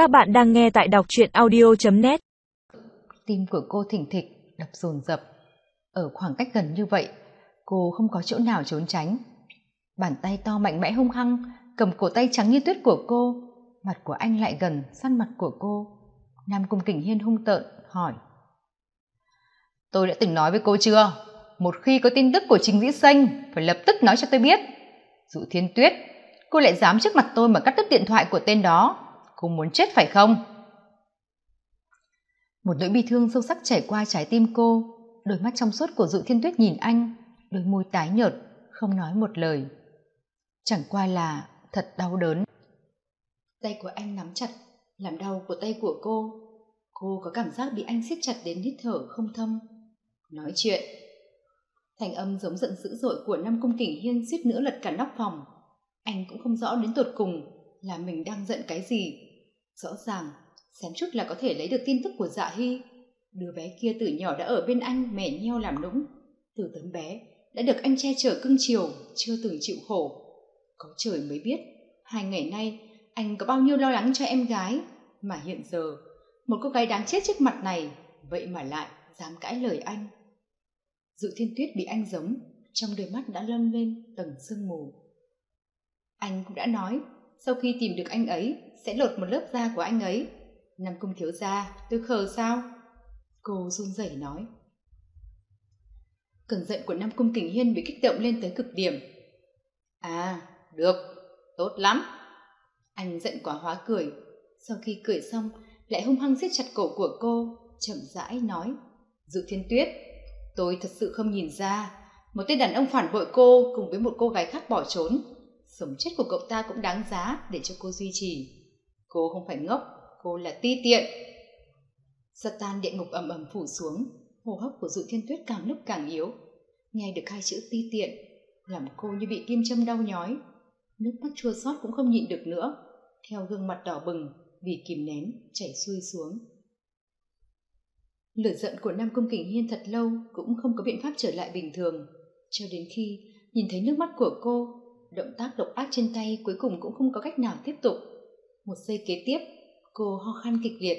Các bạn đang nghe tại đọc truyện audio.net Tim của cô thỉnh thịch, đập dồn dập. Ở khoảng cách gần như vậy, cô không có chỗ nào trốn tránh. Bàn tay to mạnh mẽ hung hăng, cầm cổ tay trắng như tuyết của cô. Mặt của anh lại gần, săn mặt của cô. Nam Cung Kình Hiên hung tợn, hỏi. Tôi đã từng nói với cô chưa? Một khi có tin tức của Trình Dĩ Xanh, phải lập tức nói cho tôi biết. Dụ Thiên Tuyết, cô lại dám trước mặt tôi mà cắt đứt điện thoại của tên đó không muốn chết phải không? Một nỗi bi thương sâu sắc chảy qua trái tim cô, đôi mắt trong suốt của dự thiên tuyết nhìn anh, đôi môi tái nhợt, không nói một lời. Chẳng qua là thật đau đớn. Tay của anh nắm chặt, làm đau của tay của cô. Cô có cảm giác bị anh siết chặt đến hít thở không thâm. Nói chuyện. Thành âm giống giận dữ dội của năm cung kình hiên suýt nữa lật cả nóc phòng. Anh cũng không rõ đến tột cùng là mình đang giận cái gì rõ ràng xém chút là có thể lấy được tin tức của dạ hy. Đứa bé kia từ nhỏ đã ở bên anh mẻ nheo làm nũng. Từ tấm bé, đã được anh che chở cưng chiều, chưa từng chịu khổ. Có trời mới biết, hai ngày nay, anh có bao nhiêu lo lắng cho em gái. Mà hiện giờ, một cô gái đáng chết trước mặt này, vậy mà lại dám cãi lời anh. Dự thiên tuyết bị anh giống, trong đôi mắt đã lân lên tầng sương mù. Anh cũng đã nói sau khi tìm được anh ấy, sẽ lột một lớp da của anh ấy. Nam cung thiếu gia, tôi khờ sao? Cô run rẩy nói. Cơn giận của nam cung kình hiên bị kích động lên tới cực điểm. À được, tốt lắm. Anh giận quá hóa cười. Sau khi cười xong, lại hung hăng siết chặt cổ của cô, chậm rãi nói. Dự thiên tuyết, tôi thật sự không nhìn ra. Một tên đàn ông phản bội cô cùng với một cô gái khác bỏ trốn sống chết của cậu ta cũng đáng giá để cho cô duy trì. Cô không phải ngốc, cô là ti tiện. Tan địa ngục ầm ầm phủ xuống, hô hấp của dụ thiên tuyết càng lúc càng yếu. Nghe được hai chữ ti tiện, làm cô như bị kim châm đau nhói. Nước mắt chua xót cũng không nhịn được nữa, theo gương mặt đỏ bừng vì kìm nén chảy xuôi xuống. Lửa giận của nam công kình hiên thật lâu cũng không có biện pháp trở lại bình thường. Cho đến khi nhìn thấy nước mắt của cô động tác độc ác trên tay cuối cùng cũng không có cách nào tiếp tục. Một giây kế tiếp, cô ho khan kịch liệt,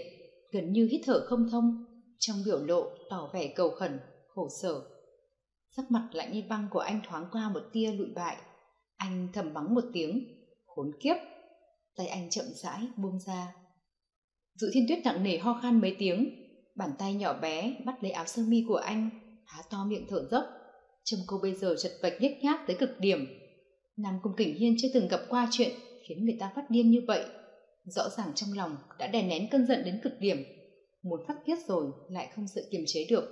gần như hít thở không thông, trong biểu lộ tỏ vẻ cầu khẩn, khổ sở. Sắc mặt lạnh như băng của anh thoáng qua một tia lụi bại. Anh thầm mắng một tiếng, khốn kiếp! Tay anh chậm rãi buông ra. Dự thiên tuyết nặng nề ho khan mấy tiếng, bàn tay nhỏ bé bắt lấy áo sơ mi của anh, há to miệng thở dốc. Trông cô bây giờ chật vật nhếch nhác tới cực điểm nam cung kình hiên chưa từng gặp qua chuyện khiến người ta phát điên như vậy. Rõ ràng trong lòng đã đè nén cơn giận đến cực điểm. Muốn phát tiết rồi lại không sự kiềm chế được.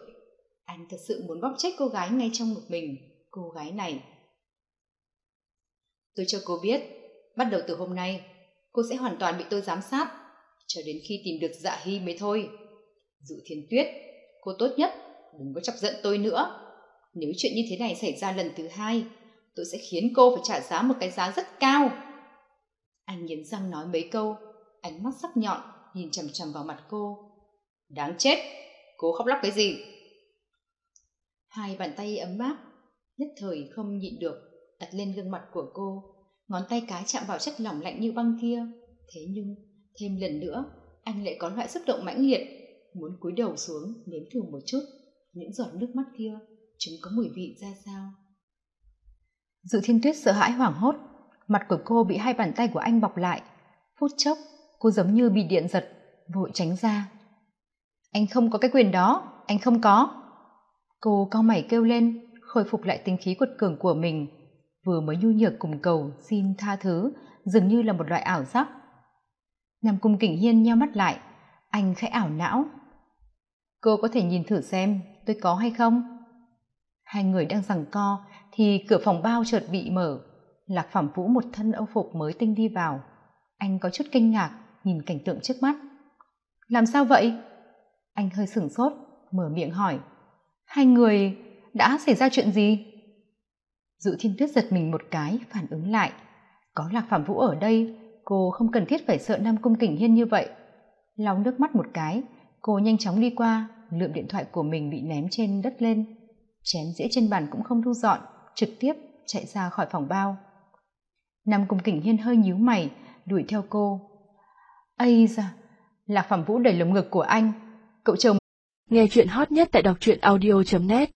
Anh thật sự muốn bóc chết cô gái ngay trong ngực mình, cô gái này. Tôi cho cô biết, bắt đầu từ hôm nay, cô sẽ hoàn toàn bị tôi giám sát, cho đến khi tìm được dạ hy mới thôi. Dụ thiên tuyết, cô tốt nhất đừng có chọc giận tôi nữa. Nếu chuyện như thế này xảy ra lần thứ hai tôi sẽ khiến cô phải trả giá một cái giá rất cao. Anh nghiến răng nói mấy câu, ánh mắt sắc nhọn nhìn chằm chằm vào mặt cô. Đáng chết, cô khóc lóc cái gì? Hai bàn tay ấm áp, nhất thời không nhịn được, đặt lên gương mặt của cô. Ngón tay cái chạm vào chất lỏng lạnh như băng kia. Thế nhưng, thêm lần nữa, anh lại có loại xúc động mãnh liệt, muốn cúi đầu xuống nếm thử một chút những giọt nước mắt kia. Chúng có mùi vị ra sao? Dự thiên tuyết sợ hãi hoảng hốt, mặt của cô bị hai bàn tay của anh bọc lại. Phút chốc, cô giống như bị điện giật, vội tránh ra. Anh không có cái quyền đó, anh không có. Cô cau mày kêu lên, khôi phục lại tính khí quật cường của mình. Vừa mới nhu nhược cùng cầu xin tha thứ, dường như là một loại ảo giác. Nằm cùng kỉnh hiên nheo mắt lại, anh khẽ ảo não. Cô có thể nhìn thử xem tôi có hay không? Hai người đang giằng co thì cửa phòng bao chợt bị mở. Lạc phẩm vũ một thân âu phục mới tinh đi vào. Anh có chút kinh ngạc nhìn cảnh tượng trước mắt. Làm sao vậy? Anh hơi sửng sốt, mở miệng hỏi. Hai người đã xảy ra chuyện gì? Dự thiên tuyết giật mình một cái, phản ứng lại. Có lạc phạm vũ ở đây, cô không cần thiết phải sợ nam cung kình hiên như vậy. Lau nước mắt một cái, cô nhanh chóng đi qua, lượm điện thoại của mình bị ném trên đất lên. Chén dĩa trên bàn cũng không thu dọn trực tiếp chạy ra khỏi phòng bao nam cung kình hiên hơi nhíu mày, đuổi theo cô ây ra Lạc phẩm Vũ đẩy lồng ngực của anh. Cậu chồng. Nghe chuyện hot nhất tại đọc truyện audio.net